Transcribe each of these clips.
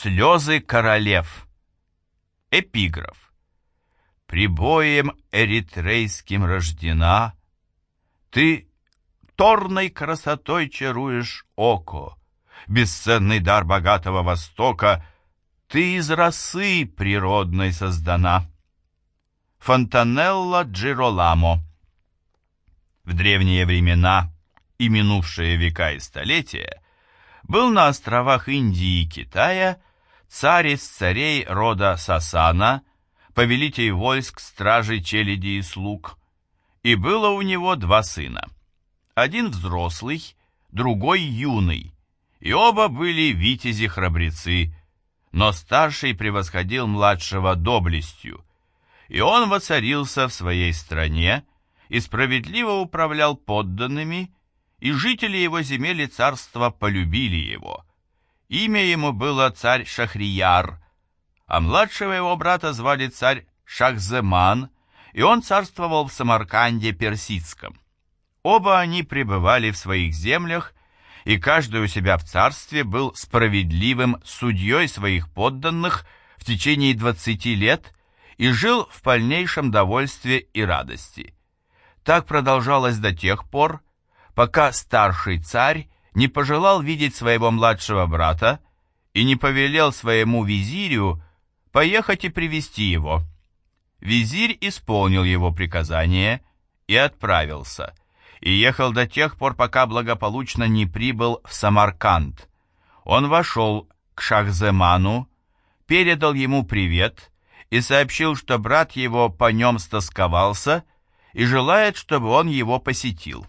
Слезы королев. Эпиграф. Прибоем эритрейским рождена, Ты торной красотой чаруешь око, Бесценный дар богатого Востока, Ты из росы природной создана. Фонтанелла Джироламо В древние времена и минувшие века и столетия был на островах Индии и Китая царь из царей рода Сасана, повелитель войск, стражей, челяди и слуг, и было у него два сына. Один взрослый, другой юный, и оба были витязи-храбрецы, но старший превосходил младшего доблестью, и он воцарился в своей стране и справедливо управлял подданными, и жители его земель царства полюбили его. Имя ему было царь Шахрияр, а младшего его брата звали царь Шахземан, и он царствовал в Самарканде Персидском. Оба они пребывали в своих землях, и каждый у себя в царстве был справедливым судьей своих подданных в течение двадцати лет и жил в полнейшем довольстве и радости. Так продолжалось до тех пор, пока старший царь не пожелал видеть своего младшего брата и не повелел своему визирю поехать и привести его. Визирь исполнил его приказание и отправился, и ехал до тех пор, пока благополучно не прибыл в Самарканд. Он вошел к Шахземану, передал ему привет и сообщил, что брат его по нем стосковался и желает, чтобы он его посетил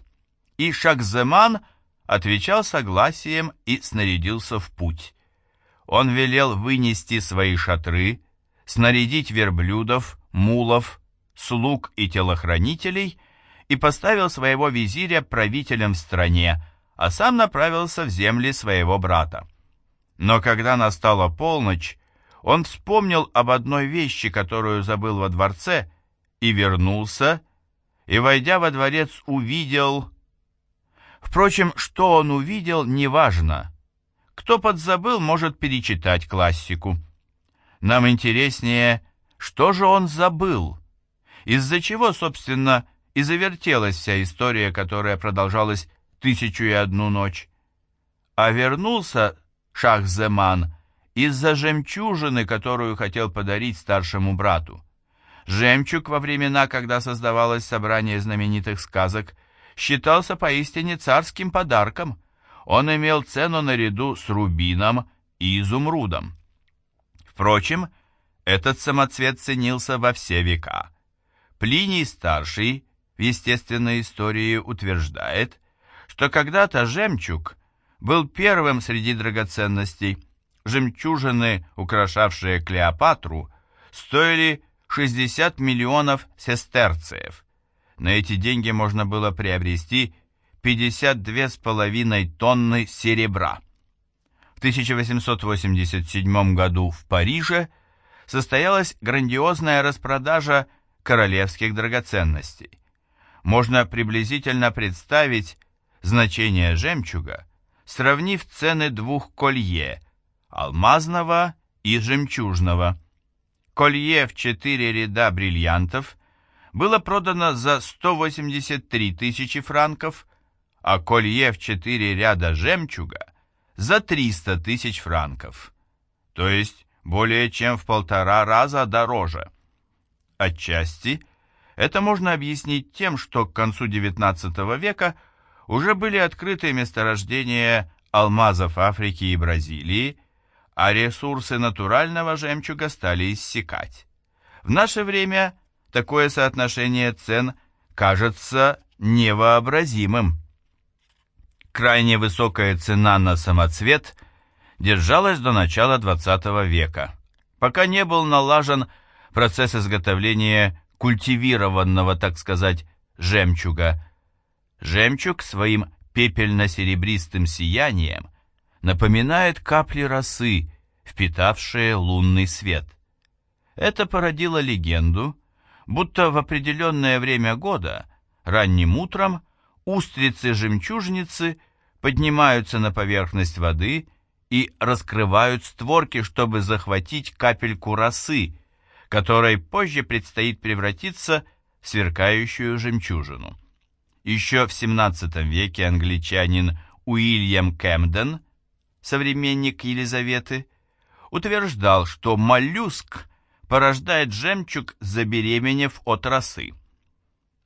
и Шахземан отвечал согласием и снарядился в путь. Он велел вынести свои шатры, снарядить верблюдов, мулов, слуг и телохранителей и поставил своего визиря правителем в стране, а сам направился в земли своего брата. Но когда настала полночь, он вспомнил об одной вещи, которую забыл во дворце, и вернулся, и, войдя во дворец, увидел Впрочем, что он увидел, неважно. Кто подзабыл, может перечитать классику. Нам интереснее, что же он забыл? Из-за чего, собственно, и завертелась вся история, которая продолжалась тысячу и одну ночь. А вернулся Шахземан из-за жемчужины, которую хотел подарить старшему брату. Жемчуг во времена, когда создавалось собрание знаменитых сказок, считался поистине царским подарком. Он имел цену наряду с рубином и изумрудом. Впрочем, этот самоцвет ценился во все века. Плиний старший в естественной истории утверждает, что когда-то жемчуг был первым среди драгоценностей. Жемчужины, украшавшие Клеопатру, стоили 60 миллионов сестерцев. На эти деньги можно было приобрести 52,5 тонны серебра. В 1887 году в Париже состоялась грандиозная распродажа королевских драгоценностей. Можно приблизительно представить значение жемчуга, сравнив цены двух колье – алмазного и жемчужного. Колье в четыре ряда бриллиантов – было продано за 183 тысячи франков, а колье в четыре ряда жемчуга за 300 тысяч франков, то есть более чем в полтора раза дороже. Отчасти это можно объяснить тем, что к концу XIX века уже были открыты месторождения алмазов Африки и Бразилии, а ресурсы натурального жемчуга стали иссякать. В наше время такое соотношение цен кажется невообразимым. Крайне высокая цена на самоцвет держалась до начала XX века, пока не был налажен процесс изготовления культивированного, так сказать, жемчуга. Жемчуг своим пепельно-серебристым сиянием напоминает капли росы, впитавшие лунный свет. Это породило легенду, будто в определенное время года, ранним утром, устрицы-жемчужницы поднимаются на поверхность воды и раскрывают створки, чтобы захватить капельку росы, которой позже предстоит превратиться в сверкающую жемчужину. Еще в XVII веке англичанин Уильям Кэмден, современник Елизаветы, утверждал, что моллюск порождает жемчуг, забеременев от росы.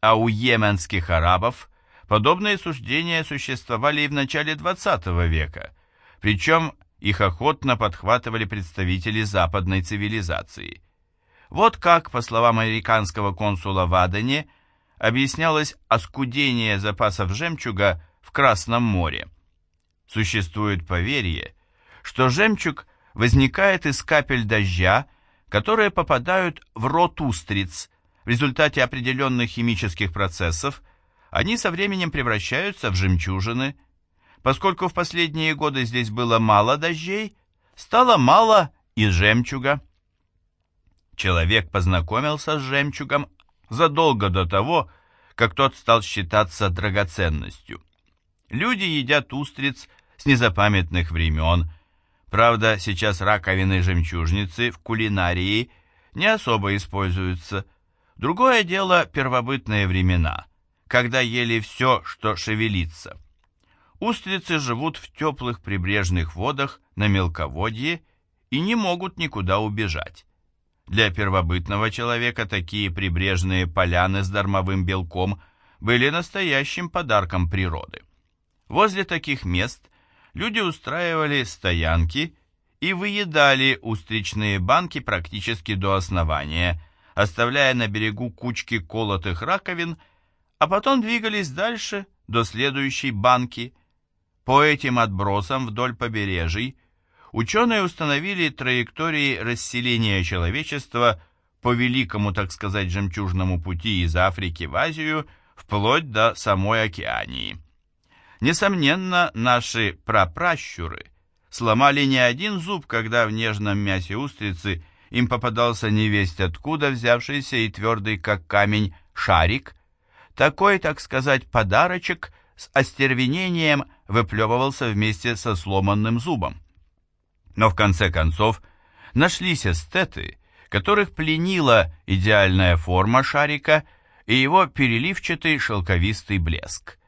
А у йеменских арабов подобные суждения существовали и в начале XX века, причем их охотно подхватывали представители западной цивилизации. Вот как, по словам американского консула в Адене, объяснялось оскудение запасов жемчуга в Красном море. Существует поверье, что жемчуг возникает из капель дождя, которые попадают в рот устриц. В результате определенных химических процессов они со временем превращаются в жемчужины. Поскольку в последние годы здесь было мало дождей, стало мало и жемчуга. Человек познакомился с жемчугом задолго до того, как тот стал считаться драгоценностью. Люди едят устриц с незапамятных времен. Правда, сейчас раковины жемчужницы в кулинарии не особо используются. Другое дело первобытные времена, когда ели все, что шевелится. Устрицы живут в теплых прибрежных водах на мелководье и не могут никуда убежать. Для первобытного человека такие прибрежные поляны с дармовым белком были настоящим подарком природы. Возле таких мест люди устраивали стоянки и выедали устричные банки практически до основания, оставляя на берегу кучки колотых раковин, а потом двигались дальше до следующей банки. По этим отбросам вдоль побережий ученые установили траектории расселения человечества по великому, так сказать, жемчужному пути из Африки в Азию вплоть до самой Океании. Несомненно, наши прапращуры сломали не один зуб, когда в нежном мясе устрицы им попадался невесть откуда взявшийся и твердый, как камень, шарик. Такой, так сказать, подарочек с остервенением выплевывался вместе со сломанным зубом. Но в конце концов нашлись эстеты, которых пленила идеальная форма шарика и его переливчатый шелковистый блеск.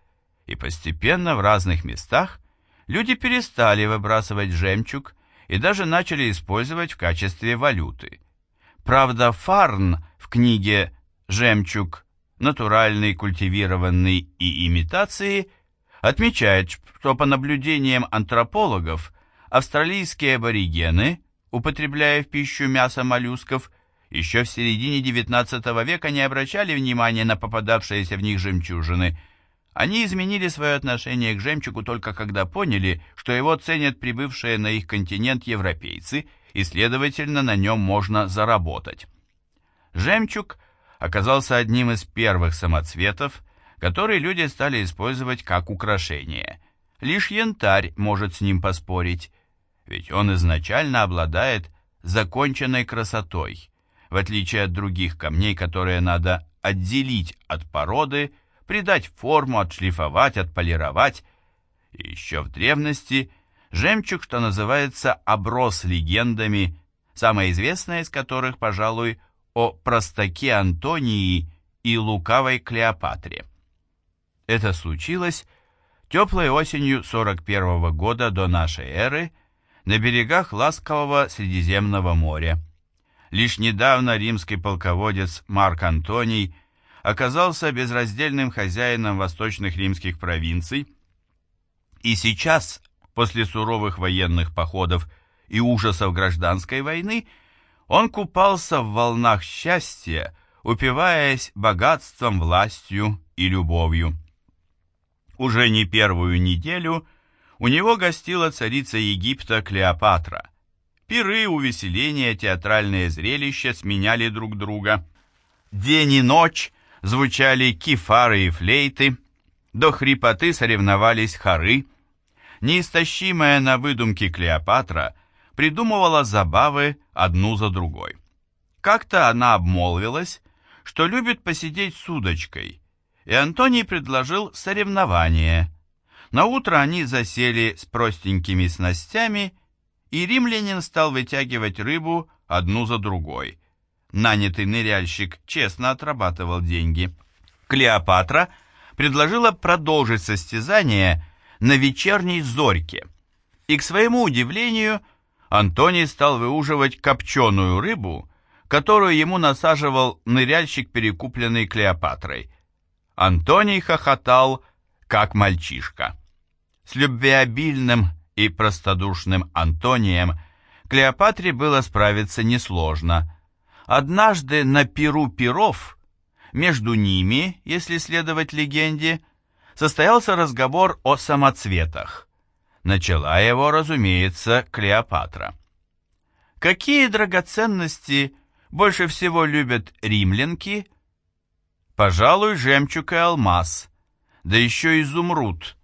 И постепенно в разных местах люди перестали выбрасывать жемчуг и даже начали использовать в качестве валюты. Правда, Фарн в книге «Жемчуг. Натуральный, культивированный и имитации» отмечает, что по наблюдениям антропологов австралийские аборигены, употребляя в пищу мясо моллюсков, еще в середине XIX века не обращали внимания на попадавшиеся в них жемчужины. Они изменили свое отношение к жемчугу только когда поняли, что его ценят прибывшие на их континент европейцы, и, следовательно, на нем можно заработать. Жемчуг оказался одним из первых самоцветов, которые люди стали использовать как украшение. Лишь янтарь может с ним поспорить ведь он изначально обладает законченной красотой, в отличие от других камней, которые надо отделить от породы, придать форму, отшлифовать, отполировать. И еще в древности жемчуг, что называется, оброс легендами, самая известная из которых, пожалуй, о простаке Антонии и лукавой Клеопатре. Это случилось теплой осенью 41 года до нашей эры, на берегах ласкового Средиземного моря. Лишь недавно римский полководец Марк Антоний оказался безраздельным хозяином восточных римских провинций, и сейчас, после суровых военных походов и ужасов гражданской войны, он купался в волнах счастья, упиваясь богатством, властью и любовью. Уже не первую неделю – у него гостила царица Египта Клеопатра. Пиры, увеселения, театральные зрелища сменяли друг друга. День и ночь звучали кефары и флейты, до хрипоты соревновались хоры. Неистощимая на выдумке Клеопатра придумывала забавы одну за другой. Как-то она обмолвилась, что любит посидеть с удочкой, и Антоний предложил соревнование – на утро они засели с простенькими снастями и римлянин стал вытягивать рыбу одну за другой. Нанятый ныряльщик честно отрабатывал деньги. Клеопатра предложила продолжить состязание на вечерней зорьке. И, к своему удивлению, Антоний стал выуживать копченую рыбу, которую ему насаживал ныряльщик, перекупленный Клеопатрой. Антоний хохотал, как мальчишка. С любвеобильным и простодушным Антонием Клеопатре было справиться несложно. Однажды на Перу Перов, между ними, если следовать легенде, состоялся разговор о самоцветах. Начала его, разумеется, Клеопатра. Какие драгоценности больше всего любят римлянки? Пожалуй, жемчуг и алмаз, да еще изумруд,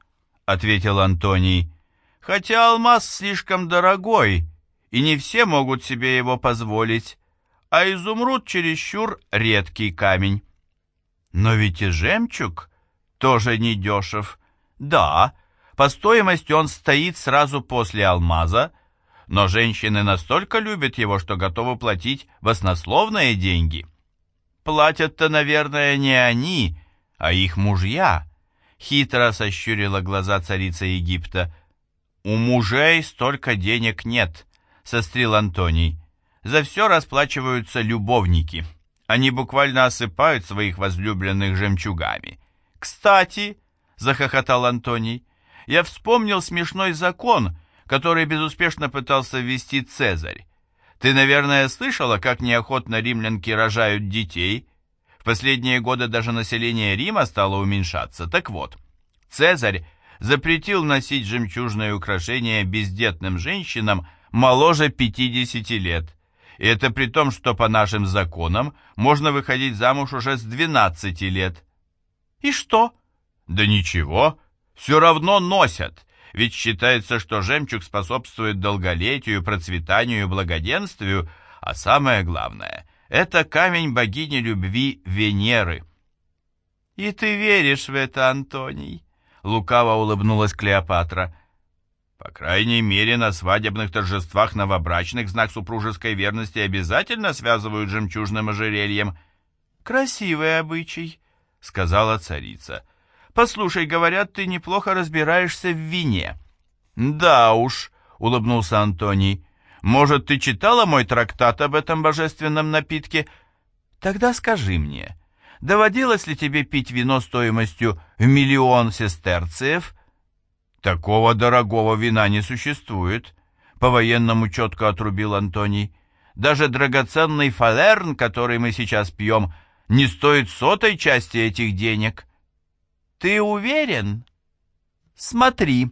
ответил Антоний. Хотя алмаз слишком дорогой, и не все могут себе его позволить, а изумруд чересчур редкий камень. Но ведь и жемчуг тоже не дешев. Да, по стоимости он стоит сразу после алмаза, но женщины настолько любят его, что готовы платить баснословные деньги. Платят-то, наверное, не они, а их мужья. Хитро сощурила глаза царица Египта. «У мужей столько денег нет», — сострил Антоний. «За все расплачиваются любовники. Они буквально осыпают своих возлюбленных жемчугами». «Кстати», — захохотал Антоний, — «я вспомнил смешной закон, который безуспешно пытался ввести Цезарь. Ты, наверное, слышала, как неохотно римлянки рожают детей? В последние годы даже население Рима стало уменьшаться. Так вот, Цезарь запретил носить жемчужные украшения бездетным женщинам моложе 50 лет. И это при том, что по нашим законам можно выходить замуж уже с 12 лет. И что? Да ничего, все равно носят, ведь считается, что жемчуг способствует долголетию, процветанию и благоденствию, а самое главное – это камень богини любви Венеры. И ты веришь в это, Антоний? Лукаво улыбнулась Клеопатра. По крайней мере, на свадебных торжествах новобрачных знак супружеской верности обязательно связывают жемчужным ожерельем. Красивый обычай, сказала царица. Послушай, говорят, ты неплохо разбираешься в вине. Да уж, улыбнулся Антоний. Может, ты читала мой трактат об этом божественном напитке? Тогда скажи мне, Доводилось ли тебе пить вино стоимостью в миллион сестерциев? Такого дорогого вина не существует, по-военному четко отрубил Антоний. Даже драгоценный фалерн, который мы сейчас пьем, не стоит сотой части этих денег. Ты уверен? Смотри,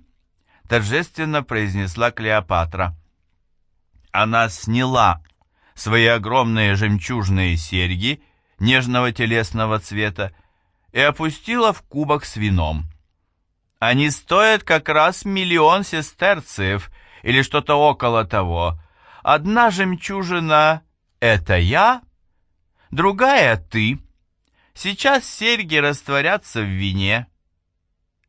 торжественно произнесла Клеопатра. Она сняла свои огромные жемчужные серьги нежного телесного цвета и опустила в кубок с вином. Они стоят как раз миллион сестерциев или что-то около того. Одна жемчужина — это я, другая — ты. Сейчас серьги растворятся в вине.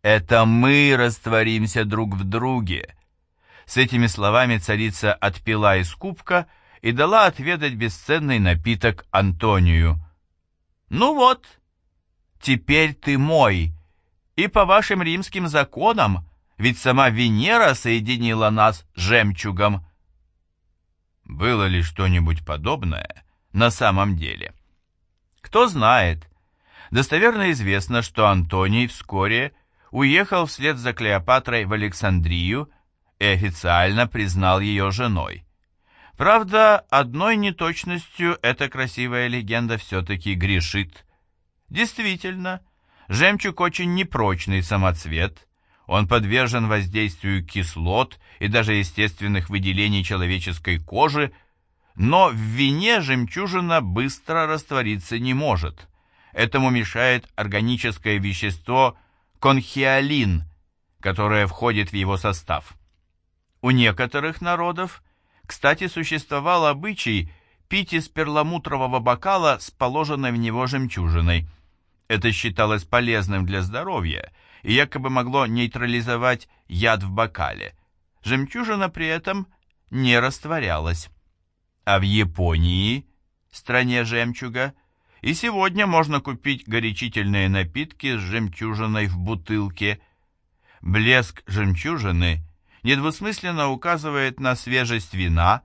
Это мы растворимся друг в друге. С этими словами царица отпила из кубка и дала отведать бесценный напиток Антонию. Ну вот, теперь ты мой, и по вашим римским законам, ведь сама Венера соединила нас жемчугом. Было ли что-нибудь подобное на самом деле? Кто знает. Достоверно известно, что Антоний вскоре уехал вслед за Клеопатрой в Александрию и официально признал ее женой. Правда, одной неточностью эта красивая легенда все-таки грешит. Действительно, жемчуг очень непрочный самоцвет, он подвержен воздействию кислот и даже естественных выделений человеческой кожи, но в вине жемчужина быстро раствориться не может. Этому мешает органическое вещество конхиолин, которое входит в его состав. У некоторых народов кстати, существовал обычай пить из перламутрового бокала с положенной в него жемчужиной. Это считалось полезным для здоровья и якобы могло нейтрализовать яд в бокале. Жемчужина при этом не растворялась. А в Японии, стране жемчуга, и сегодня можно купить горячительные напитки с жемчужиной в бутылке. Блеск жемчужины недвусмысленно указывает на свежесть вина,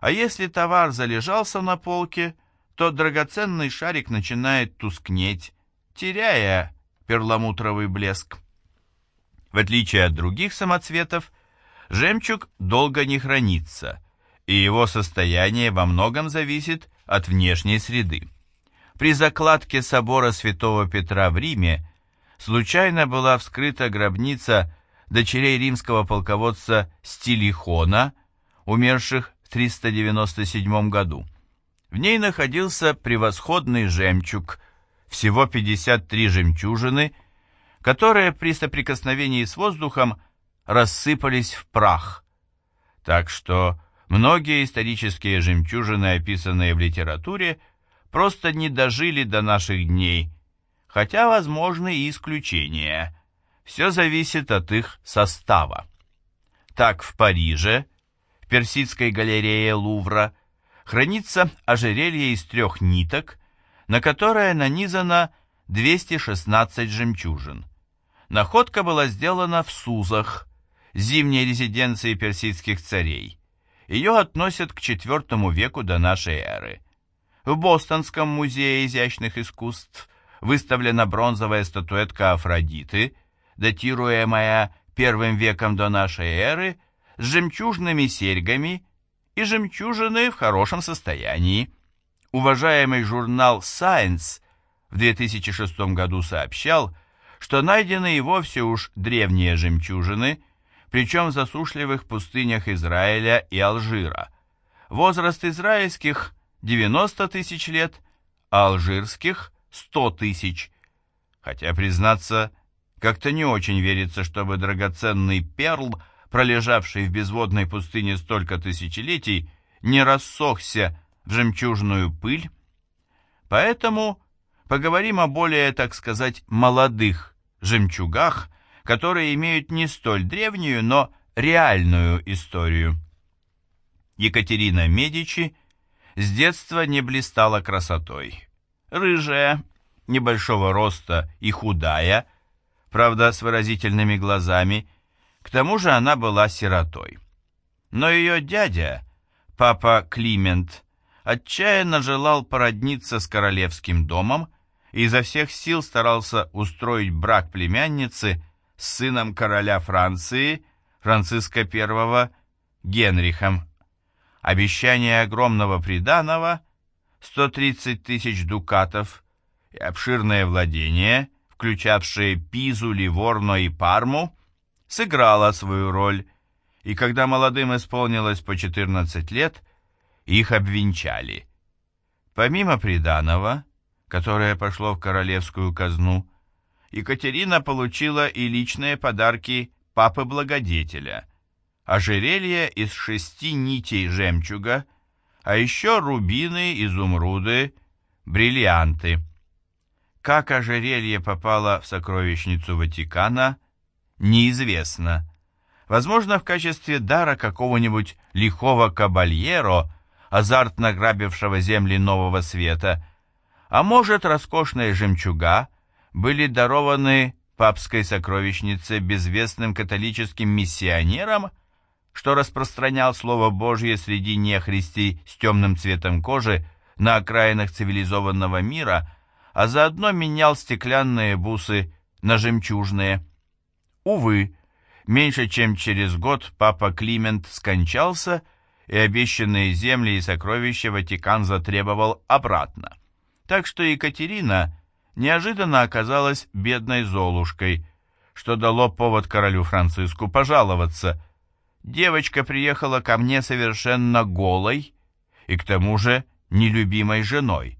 а если товар залежался на полке, то драгоценный шарик начинает тускнеть, теряя перламутровый блеск. В отличие от других самоцветов, жемчуг долго не хранится, и его состояние во многом зависит от внешней среды. При закладке собора святого Петра в Риме случайно была вскрыта гробница дочерей римского полководца Стилихона, умерших в 397 году. В ней находился превосходный жемчуг, всего 53 жемчужины, которые при соприкосновении с воздухом рассыпались в прах. Так что многие исторические жемчужины, описанные в литературе, просто не дожили до наших дней, хотя возможны и исключения. Все зависит от их состава. Так в Париже, в Персидской галерее Лувра, хранится ожерелье из трех ниток, на которое нанизано 216 жемчужин. Находка была сделана в Сузах, зимней резиденции персидских царей. Ее относят к IV веку до нашей эры. В Бостонском музее изящных искусств выставлена бронзовая статуэтка Афродиты, датируемая первым веком до нашей эры, с жемчужными серьгами и жемчужины в хорошем состоянии. Уважаемый журнал Science в 2006 году сообщал, что найдены и вовсе уж древние жемчужины, причем в засушливых пустынях Израиля и Алжира. Возраст израильских 90 тысяч лет, а алжирских 100 тысяч. Хотя, признаться, как-то не очень верится, чтобы драгоценный перл – пролежавший в безводной пустыне столько тысячелетий, не рассохся жемчужную пыль. Поэтому поговорим о более, так сказать, молодых жемчугах, которые имеют не столь древнюю, но реальную историю. Екатерина Медичи с детства не блистала красотой. Рыжая, небольшого роста и худая, правда, с выразительными глазами – к тому же она была сиротой. Но ее дядя, папа Климент, отчаянно желал породниться с королевским домом и изо всех сил старался устроить брак племянницы с сыном короля Франции, Франциска I, Генрихом. Обещание огромного приданого, 130 тысяч дукатов и обширное владение, включавшее Пизу, Ливорно и Парму, сыграла свою роль, и когда молодым исполнилось по 14 лет, их обвенчали. Помимо приданого, которое пошло в королевскую казну, Екатерина получила и личные подарки папы-благодетеля, ожерелье из шести нитей жемчуга, а еще рубины, изумруды, бриллианты. Как ожерелье попало в сокровищницу Ватикана – неизвестно. Возможно, в качестве дара какого-нибудь лихого кабальеро, азартно грабившего земли Нового Света, а может, роскошные жемчуга были дарованы папской сокровищнице безвестным католическим миссионерам, что распространял Слово Божье среди нехристей с темным цветом кожи на окраинах цивилизованного мира, а заодно менял стеклянные бусы на жемчужные. Увы, меньше чем через год папа Климент скончался, и обещанные земли и сокровища Ватикан затребовал обратно. Так что Екатерина неожиданно оказалась бедной Золушкой, что дало повод королю Франциску пожаловаться. Девочка приехала ко мне совершенно голой и к тому же нелюбимой женой.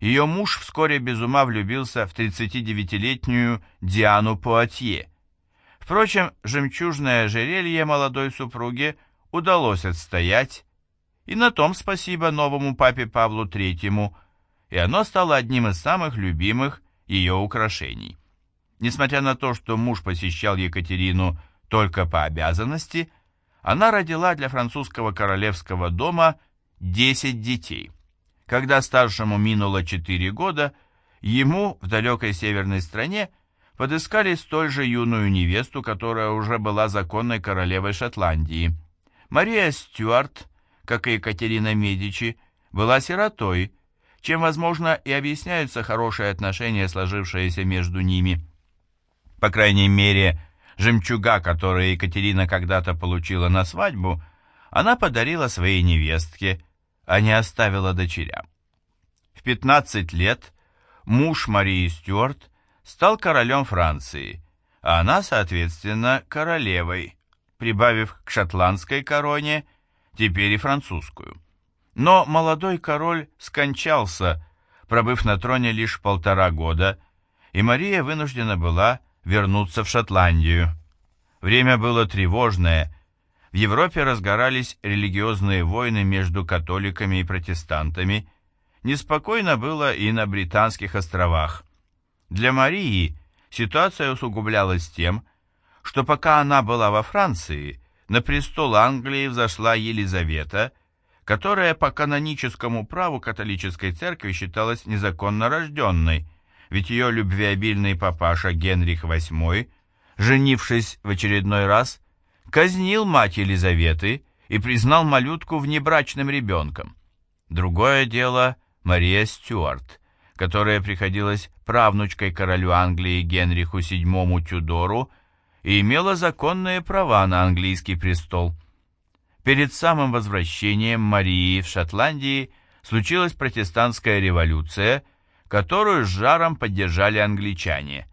Ее муж вскоре без ума влюбился в 39-летнюю Диану Пуатье. Впрочем, жемчужное ожерелье молодой супруге удалось отстоять, и на том спасибо новому папе Павлу Третьему, и оно стало одним из самых любимых ее украшений. Несмотря на то, что муж посещал Екатерину только по обязанности, она родила для французского королевского дома 10 детей. Когда старшему минуло 4 года, ему в далекой северной стране подыскали столь же юную невесту, которая уже была законной королевой Шотландии. Мария Стюарт, как и Екатерина Медичи, была сиротой, чем, возможно, и объясняются хорошие отношения, сложившиеся между ними. По крайней мере, жемчуга, которые Екатерина когда-то получила на свадьбу, она подарила своей невестке, а не оставила дочерям. В 15 лет муж Марии Стюарт стал королем Франции, а она, соответственно, королевой, прибавив к шотландской короне теперь и французскую. Но молодой король скончался, пробыв на троне лишь полтора года, и Мария вынуждена была вернуться в Шотландию. Время было тревожное, в Европе разгорались религиозные войны между католиками и протестантами, неспокойно было и на Британских островах. Для Марии ситуация усугублялась тем, что пока она была во Франции, на престол Англии взошла Елизавета, которая по каноническому праву католической церкви считалась незаконно рожденной, ведь ее любвеобильный папаша Генрих VIII, женившись в очередной раз, казнил мать Елизаветы и признал малютку внебрачным ребенком. Другое дело Мария Стюарт, которая приходилась правнучкой королю Англии Генриху VII Тюдору и имела законные права на английский престол. Перед самым возвращением Марии в Шотландии случилась протестантская революция, которую с жаром поддержали англичане.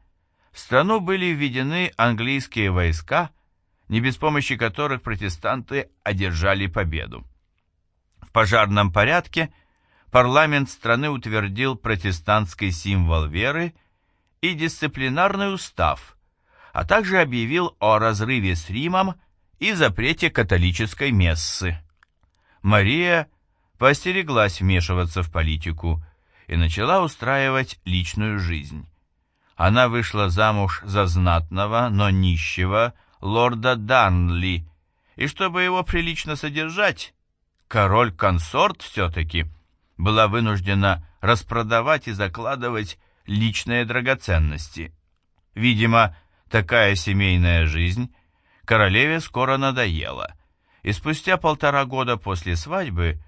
В страну были введены английские войска, не без помощи которых протестанты одержали победу. В пожарном порядке парламент страны утвердил протестантский символ веры и дисциплинарный устав, а также объявил о разрыве с Римом и запрете католической мессы. Мария постереглась вмешиваться в политику и начала устраивать личную жизнь. Она вышла замуж за знатного, но нищего лорда Данли, и чтобы его прилично содержать, король-консорт все-таки – была вынуждена распродавать и закладывать личные драгоценности. Видимо, такая семейная жизнь королеве скоро надоела, и спустя полтора года после свадьбы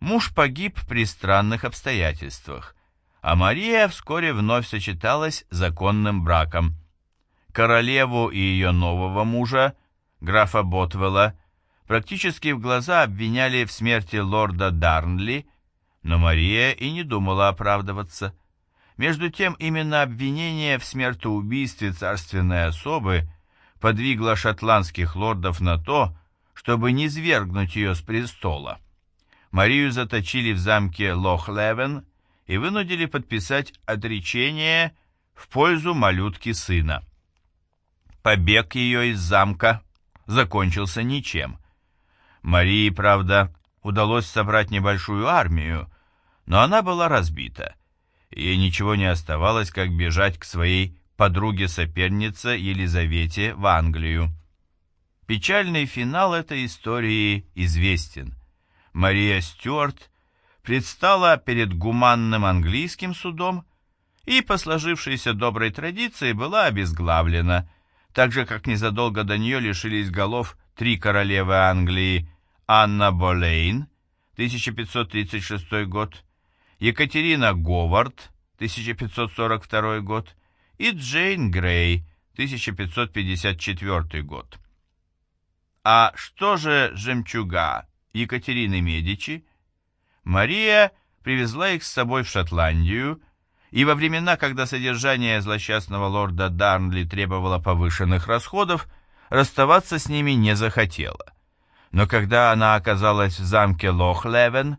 муж погиб при странных обстоятельствах, а Мария вскоре вновь сочеталась законным браком. Королеву и ее нового мужа, графа Ботвелла, практически в глаза обвиняли в смерти лорда Дарнли но Мария и не думала оправдываться. Между тем, именно обвинение в смертоубийстве царственной особы подвигло шотландских лордов на то, чтобы не свергнуть ее с престола. Марию заточили в замке Лох-Левен и вынудили подписать отречение в пользу малютки сына. Побег ее из замка закончился ничем. Марии, правда, удалось собрать небольшую армию, но она была разбита. Ей ничего не оставалось, как бежать к своей подруге-сопернице Елизавете в Англию. Печальный финал этой истории известен. Мария Стюарт предстала перед гуманным английским судом и, по сложившейся доброй традиции, была обезглавлена, так же, как незадолго до нее лишились голов три королевы Англии Анна Болейн, 1536 год, Екатерина Говард, 1542 год, и Джейн Грей, 1554 год. А что же жемчуга Екатерины Медичи? Мария привезла их с собой в Шотландию, и во времена, когда содержание злосчастного лорда Дарнли требовало повышенных расходов, расставаться с ними не захотела. Но когда она оказалась в замке Лох-Левен,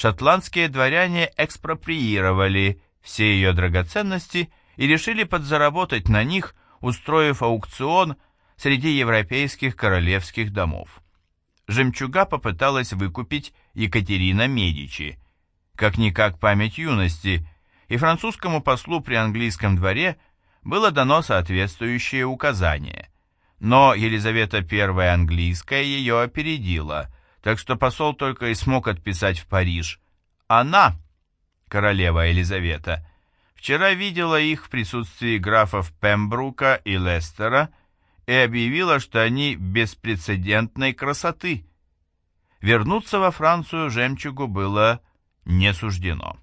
шотландские дворяне экспроприировали все ее драгоценности и решили подзаработать на них, устроив аукцион среди европейских королевских домов. Жемчуга попыталась выкупить Екатерина Медичи, как-никак память юности, и французскому послу при английском дворе было дано соответствующее указание. но Елизавета I английская ее опередила, так что посол только и смог отписать в Париж. Она, королева Елизавета, вчера видела их в присутствии графов Пембрука и Лестера и объявила, что они беспрецедентной красоты. Вернуться во Францию жемчугу было не суждено.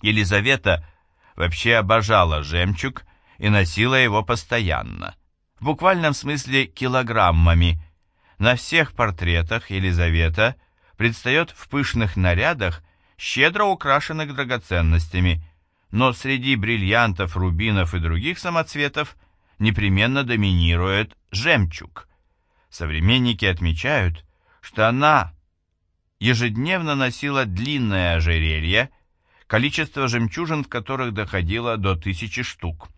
Елизавета вообще обожала жемчуг и носила его постоянно в буквальном смысле килограммами. На всех портретах Елизавета предстает в пышных нарядах, щедро украшенных драгоценностями, но среди бриллиантов, рубинов и других самоцветов непременно доминирует жемчуг. Современники отмечают, что она ежедневно носила длинное ожерелье, количество жемчужин в которых доходило до тысячи штук.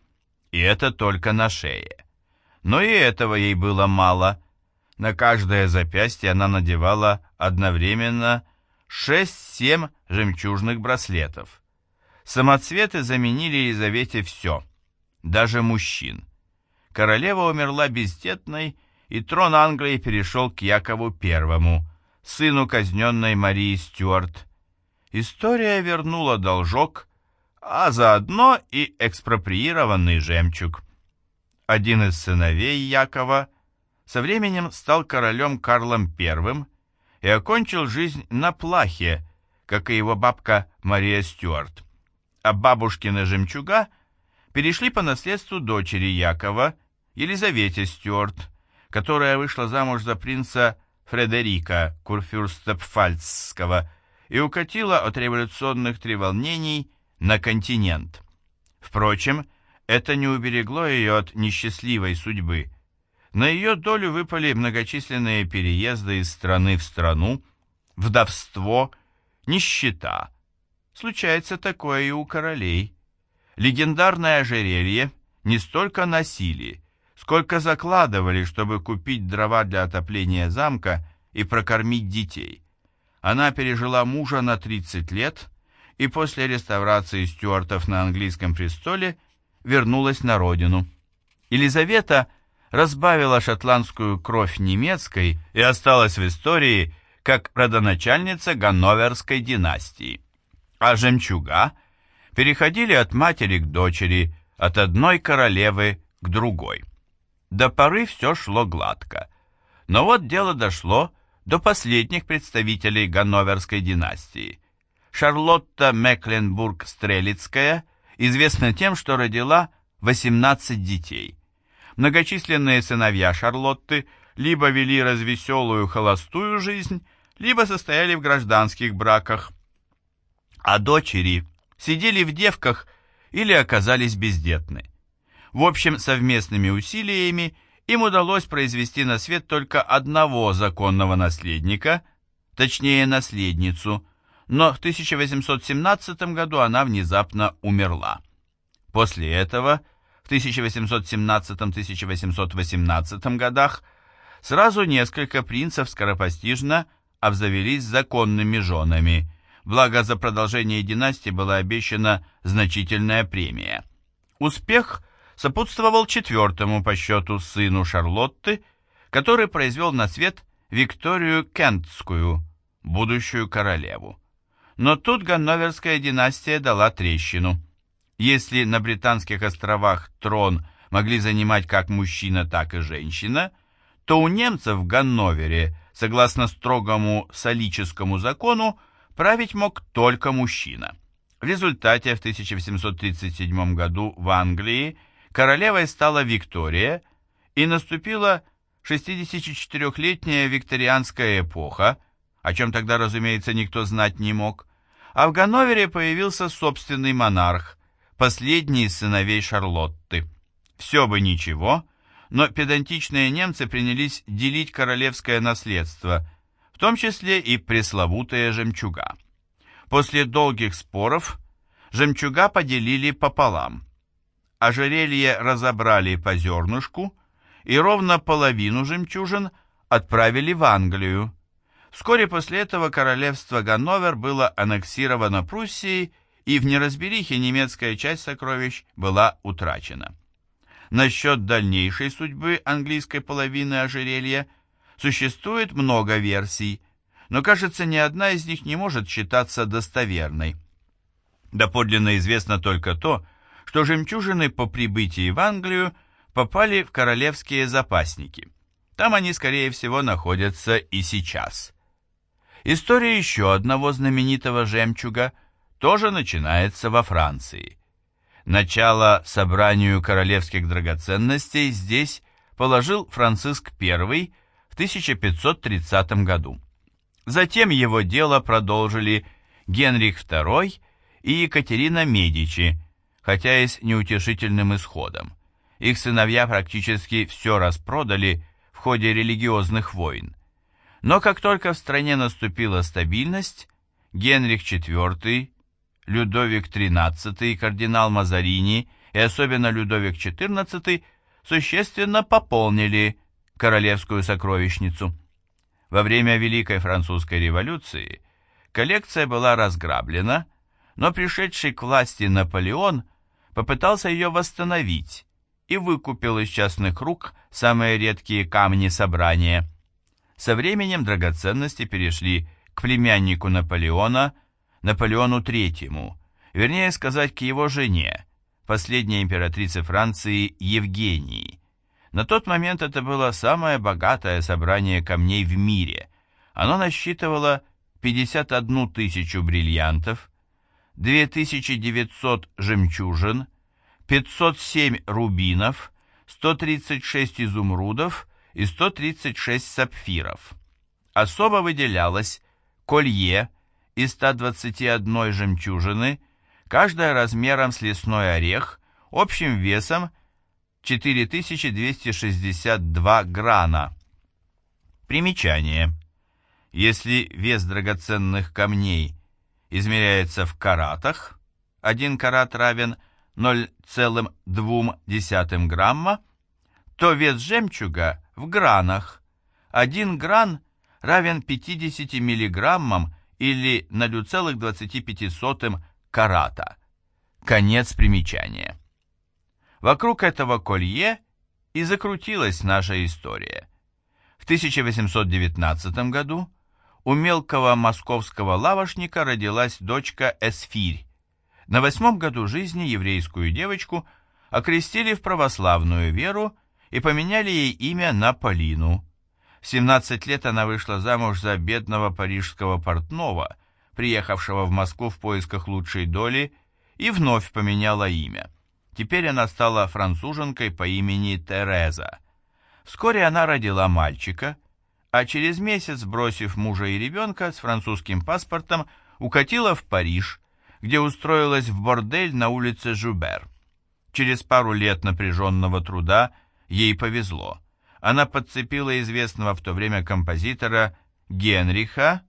И это только на шее. Но и этого ей было мало. На каждое запястье она надевала одновременно 6-7 жемчужных браслетов. Самоцветы заменили Елизавете все, даже мужчин. Королева умерла бездетной, и трон Англии перешел к Якову I, сыну казненной Марии Стюарт. История вернула должок, а заодно и экспроприированный жемчуг один из сыновей Якова, со временем стал королем Карлом I и окончил жизнь на плахе, как и его бабка Мария Стюарт. А бабушкины жемчуга перешли по наследству дочери Якова, Елизавете Стюарт, которая вышла замуж за принца Фредерика Курфюрста Пфальцского и укатила от революционных треволнений на континент. Впрочем, это не уберегло ее от несчастливой судьбы. На ее долю выпали многочисленные переезды из страны в страну, вдовство, нищета. Случается такое и у королей. Легендарное ожерелье не столько носили, сколько закладывали, чтобы купить дрова для отопления замка и прокормить детей. Она пережила мужа на 30 лет и после реставрации стюартов на английском престоле – вернулась на родину. Елизавета разбавила шотландскую кровь немецкой и осталась в истории как родоначальница Ганноверской династии. А жемчуга переходили от матери к дочери, от одной королевы к другой. До поры все шло гладко. Но вот дело дошло до последних представителей Ганноверской династии. Шарлотта Мекленбург-Стрелицкая известна тем, что родила 18 детей. Многочисленные сыновья Шарлотты либо вели развеселую холостую жизнь, либо состояли в гражданских браках, а дочери сидели в девках или оказались бездетны. В общем, совместными усилиями им удалось произвести на свет только одного законного наследника, точнее наследницу, но в 1817 году она внезапно умерла. После этого, 1817-1818 годах, сразу несколько принцев скоропостижно обзавелись законными женами, благо за продолжение династии была обещана значительная премия. Успех сопутствовал четвертому по счету сыну Шарлотты, который произвел на свет Викторию Кентскую, будущую королеву. Но тут Ганноверская династия дала трещину. Если на Британских островах трон могли занимать как мужчина, так и женщина, то у немцев в Ганновере, согласно строгому солическому закону, править мог только мужчина. В результате в 1837 году в Англии королевой стала Виктория, и наступила 64-летняя викторианская эпоха, о чем тогда, разумеется, никто знать не мог, а в Ганновере появился собственный монарх, последний из сыновей Шарлотты. Все бы ничего, но педантичные немцы принялись делить королевское наследство, в том числе и пресловутые жемчуга. После долгих споров жемчуга поделили пополам. Ожерелье разобрали по зернышку, и ровно половину жемчужин отправили в Англию, Вскоре после этого королевство Ганновер было аннексировано Пруссией, и в неразберихе немецкая часть сокровищ была утрачена. Насчет дальнейшей судьбы английской половины ожерелья существует много версий, но, кажется, ни одна из них не может считаться достоверной. Доподлинно известно только то, что жемчужины по прибытии в Англию попали в королевские запасники. Там они, скорее всего, находятся и сейчас. История еще одного знаменитого жемчуга тоже начинается во Франции. Начало собранию королевских драгоценностей здесь положил Франциск I в 1530 году. Затем его дело продолжили Генрих II и Екатерина Медичи, хотя и с неутешительным исходом. Их сыновья практически все распродали в ходе религиозных войн. Но как только в стране наступила стабильность, Генрих IV, Людовик XIII, кардинал Мазарини и особенно Людовик XIV существенно пополнили королевскую сокровищницу. Во время Великой Французской революции коллекция была разграблена, но пришедший к власти Наполеон попытался ее восстановить и выкупил из частных рук самые редкие камни собрания. Со временем драгоценности перешли к племяннику Наполеона, Наполеону III, вернее сказать, к его жене, последней императрице Франции Евгении. На тот момент это было самое богатое собрание камней в мире. Оно насчитывало 51 тысячу бриллиантов, 2900 жемчужин, 507 рубинов, 136 изумрудов и 136 сапфиров. Особо выделялось колье из 121 жемчужины, каждая размером с лесной орех, общим весом 4262 грана. Примечание. Если вес драгоценных камней измеряется в каратах, 1 карат равен 0,2 грамма, то вес жемчуга в гранах. 1 гран равен 50 миллиграммам или 0,25 карата. Конец примечания. Вокруг этого колье и закрутилась наша история. В 1819 году у мелкого московского лавошника родилась дочка Эсфирь. На восьмом году жизни еврейскую девочку окрестили в православную веру и поменяли ей имя на Полину. В 17 лет она вышла замуж за бедного парижского портного, приехавшего в Москву в поисках лучшей доли, и вновь поменяла имя. Теперь она стала француженкой по имени Тереза. Вскоре она родила мальчика – а через месяц, бросив мужа и ребенка с французским паспортом, укатила в Париж, где устроилась в бордель на улице Жубер. Через пару лет напряженного труда ей повезло. Она подцепила известного в то время композитора Генриха,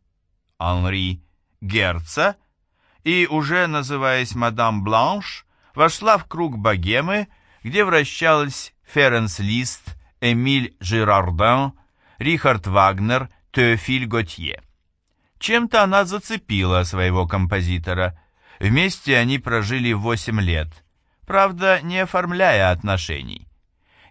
Анри Герца, и, уже называясь мадам Бланш, вошла в круг богемы, где вращались Ференс Лист, Эмиль Жирарден, Рихард Вагнер, Теофиль Готье. Чем-то она зацепила своего композитора. Вместе они прожили 8 лет, правда, не оформляя отношений.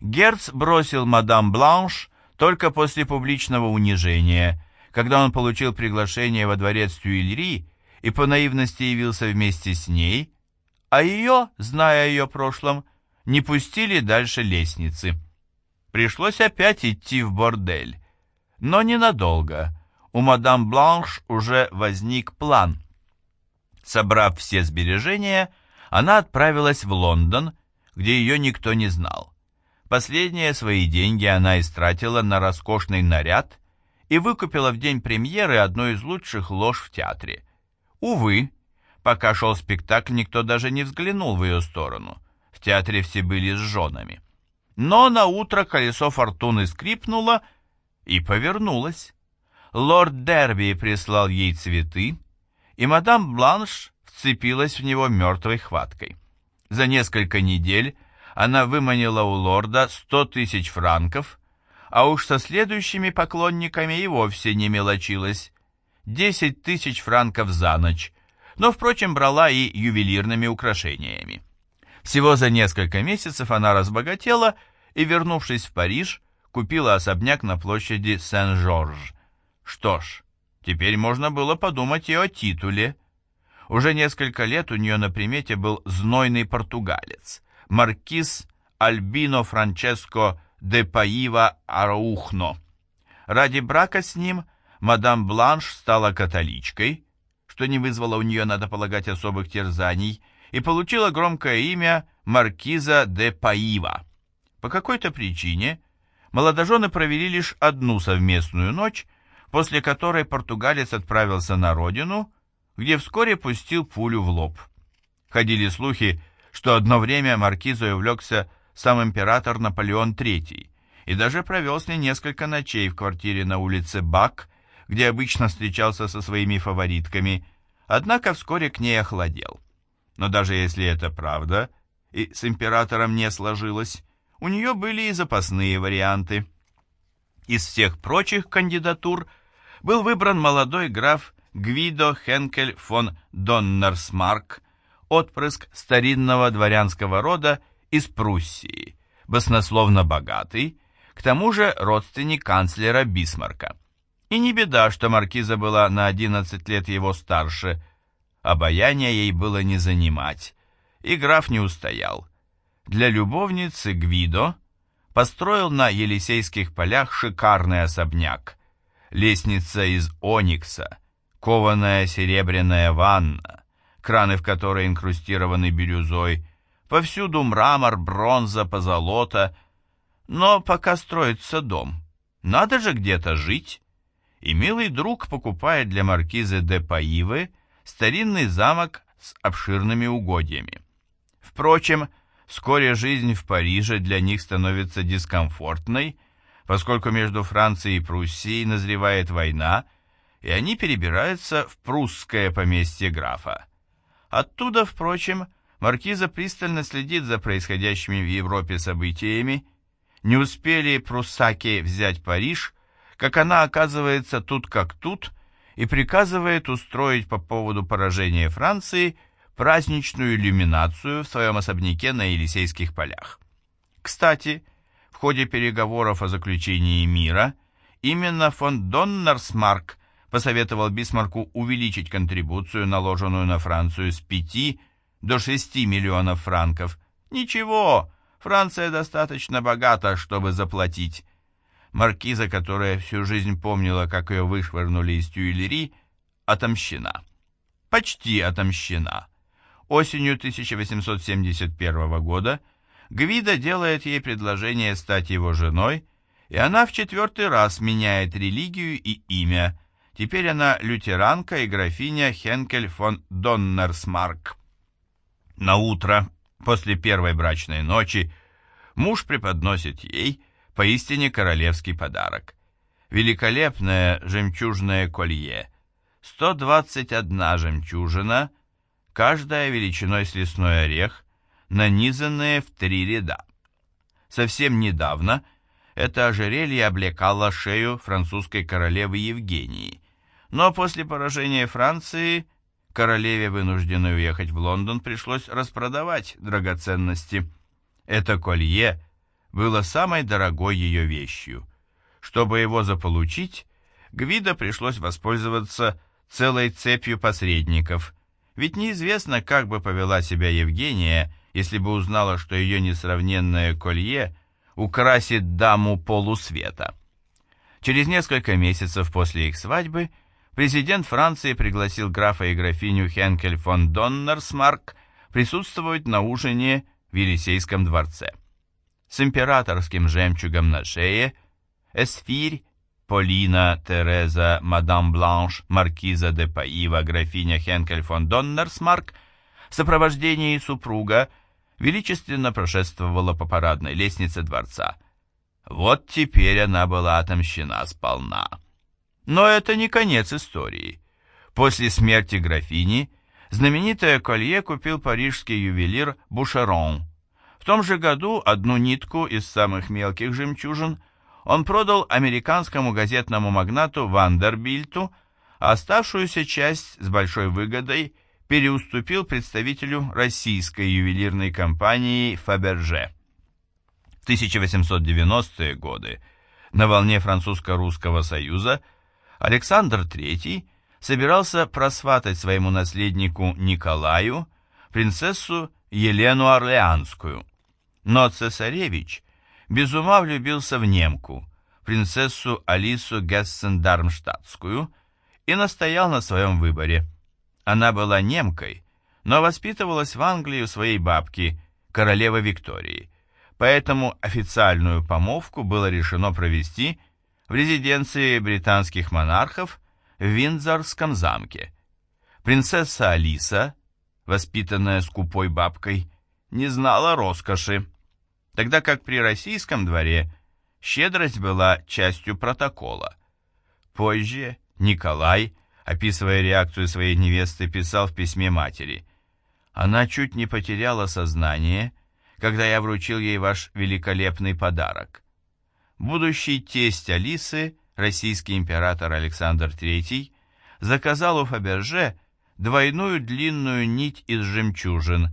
Герц бросил мадам Бланш только после публичного унижения, когда он получил приглашение во дворец Тюильри и по наивности явился вместе с ней, а ее, зная о ее прошлом, не пустили дальше лестницы. Пришлось опять идти в бордель. Но ненадолго. У мадам Бланш уже возник план. Собрав все сбережения, она отправилась в Лондон, где ее никто не знал. Последние свои деньги она истратила на роскошный наряд и выкупила в день премьеры одну из лучших лож в театре. Увы, пока шел спектакль, никто даже не взглянул в ее сторону. В театре все были с женами. Но на утро колесо фортуны скрипнуло, и повернулась. Лорд Дерби прислал ей цветы, и мадам Бланш вцепилась в него мертвой хваткой. За несколько недель она выманила у лорда сто тысяч франков, а уж со следующими поклонниками и вовсе не мелочилась. Десять тысяч франков за ночь, но, впрочем, брала и ювелирными украшениями. Всего за несколько месяцев она разбогатела и, вернувшись в Париж, купила особняк на площади Сен-Жорж. Что ж, теперь можно было подумать и о титуле. Уже несколько лет у нее на примете был знойный португалец, маркиз Альбино Франческо де Паива Араухно. Ради брака с ним мадам Бланш стала католичкой, что не вызвало у нее, надо полагать, особых терзаний, и получила громкое имя Маркиза де Паива. По какой-то причине молодожены провели лишь одну совместную ночь, после которой португалец отправился на родину, где вскоре пустил пулю в лоб. Ходили слухи, что одно время маркизой увлекся сам император Наполеон III, и даже провел с ней несколько ночей в квартире на улице Бак, где обычно встречался со своими фаворитками, однако вскоре к ней охладел. Но даже если это правда, и с императором не сложилось, у нее были и запасные варианты. Из всех прочих кандидатур был выбран молодой граф Гвидо Хенкель фон Доннерсмарк, отпрыск старинного дворянского рода из Пруссии, баснословно богатый, к тому же родственник канцлера Бисмарка. И не беда, что маркиза была на 11 лет его старше. Обаяние ей было не занимать, и граф не устоял. Для любовницы Гвидо построил на Елисейских полях шикарный особняк. Лестница из оникса, кованая серебряная ванна, краны в которой инкрустированы бирюзой, повсюду мрамор, бронза, позолота — но пока строится дом, надо же где-то жить. И милый друг покупает для маркизы де Паивы старинный замок с обширными угодьями. Впрочем, вскоре жизнь в Париже для них становится дискомфортной, поскольку между Францией и Пруссией назревает война, и они перебираются в прусское поместье графа. Оттуда, впрочем, маркиза пристально следит за происходящими в Европе событиями не успели пруссаки взять Париж, как она оказывается тут как тут и приказывает устроить по поводу поражения Франции праздничную иллюминацию в своем особняке на Елисейских полях. Кстати, в ходе переговоров о заключении мира именно фон Доннерсмарк посоветовал Бисмарку увеличить контрибуцию, наложенную на Францию с 5 до 6 миллионов франков. Ничего, Франция достаточно богата, чтобы заплатить. Маркиза, которая всю жизнь помнила, как ее вышвырнули из Тюильри, отомщена. Почти отомщена. Осенью 1871 года Гвида делает ей предложение стать его женой, и она в четвертый раз меняет религию и имя. Теперь она лютеранка и графиня Хенкель фон Доннерсмарк. На утро После первой брачной ночи муж преподносит ей поистине королевский подарок. Великолепное жемчужное колье. 121 жемчужина, каждая величиной с лесной орех, нанизанные в три ряда. Совсем недавно это ожерелье облекало шею французской королевы Евгении, но после поражения Франции – королеве, вынужденной уехать в Лондон, пришлось распродавать драгоценности. Это колье было самой дорогой ее вещью. Чтобы его заполучить, Гвида пришлось воспользоваться целой цепью посредников, ведь неизвестно, как бы повела себя Евгения, если бы узнала, что ее несравненное колье украсит даму полусвета. Через несколько месяцев после их свадьбы президент Франции пригласил графа и графиню Хенкель фон Доннерсмарк присутствовать на ужине в Елисейском дворце. С императорским жемчугом на шее Эсфирь, Полина, Тереза, мадам Бланш, маркиза де Паива, графиня Хенкель фон Доннерсмарк в сопровождении супруга величественно прошествовала по парадной лестнице дворца. Вот теперь она была отомщена сполна. Но это не конец истории. После смерти графини знаменитое колье купил парижский ювелир Бушерон. В том же году одну нитку из самых мелких жемчужин он продал американскому газетному магнату Вандербильту, а оставшуюся часть с большой выгодой переуступил представителю российской ювелирной компании «Фаберже». В 1890-е годы на волне французско-русского союза Александр III собирался просватать своему наследнику Николаю принцессу Елену Орлеанскую. Но цесаревич без ума влюбился в немку, принцессу Алису Гессен-Дармштадтскую, и настоял на своем выборе. Она была немкой, но воспитывалась в Англии у своей бабки, королевы Виктории, поэтому официальную помолвку было решено провести в резиденции британских монархов в Виндзорском замке. Принцесса Алиса, воспитанная скупой бабкой, не знала роскоши, тогда как при российском дворе щедрость была частью протокола. Позже Николай, описывая реакцию своей невесты, писал в письме матери «Она чуть не потеряла сознание, когда я вручил ей ваш великолепный подарок». Будущий тесть Алисы, российский император Александр III, заказал у Фаберже двойную длинную нить из жемчужин.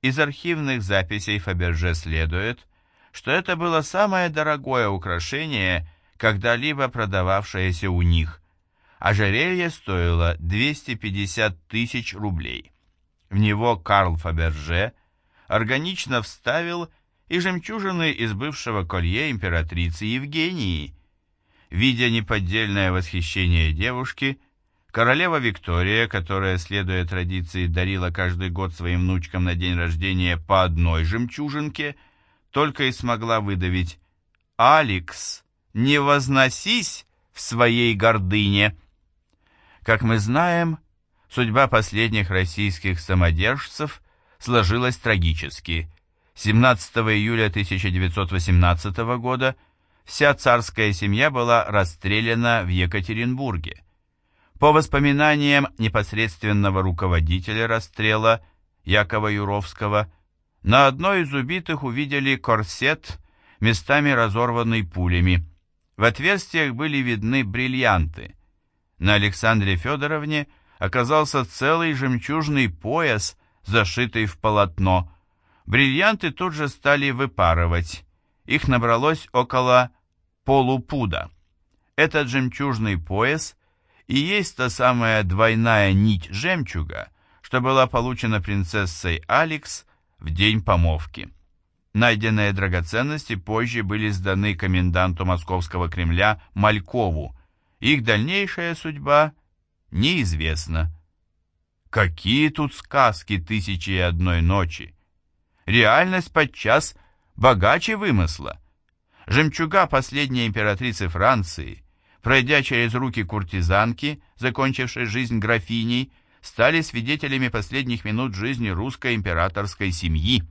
Из архивных записей Фаберже следует, что это было самое дорогое украшение, когда-либо продававшееся у них. Ожерелье стоило 250 тысяч рублей. В него Карл Фаберже органично вставил и жемчужины из бывшего колье императрицы Евгении. Видя неподдельное восхищение девушки, королева Виктория, которая, следуя традиции, дарила каждый год своим внучкам на день рождения по одной жемчужинке, только и смогла выдавить «Алекс, не возносись в своей гордыне!» Как мы знаем, судьба последних российских самодержцев сложилась трагически – 17 июля 1918 года вся царская семья была расстреляна в Екатеринбурге. По воспоминаниям непосредственного руководителя расстрела Якова Юровского, на одной из убитых увидели корсет, местами разорванный пулями. В отверстиях были видны бриллианты. На Александре Федоровне оказался целый жемчужный пояс, зашитый в полотно, Бриллианты тут же стали выпарывать. Их набралось около полупуда. Этот жемчужный пояс и есть та самая двойная нить жемчуга, что была получена принцессой Алекс в день помолвки. Найденные драгоценности позже были сданы коменданту московского Кремля Малькову. Их дальнейшая судьба неизвестна. Какие тут сказки тысячи и одной ночи! Реальность подчас богаче вымысла. Жемчуга последней императрицы Франции, пройдя через руки куртизанки, закончившей жизнь графиней, стали свидетелями последних минут жизни русской императорской семьи.